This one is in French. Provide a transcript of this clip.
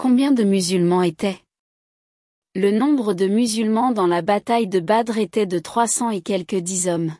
Combien de musulmans étaient? Le nombre de musulmans dans la bataille de Badr était de 300 et quelques dix hommes.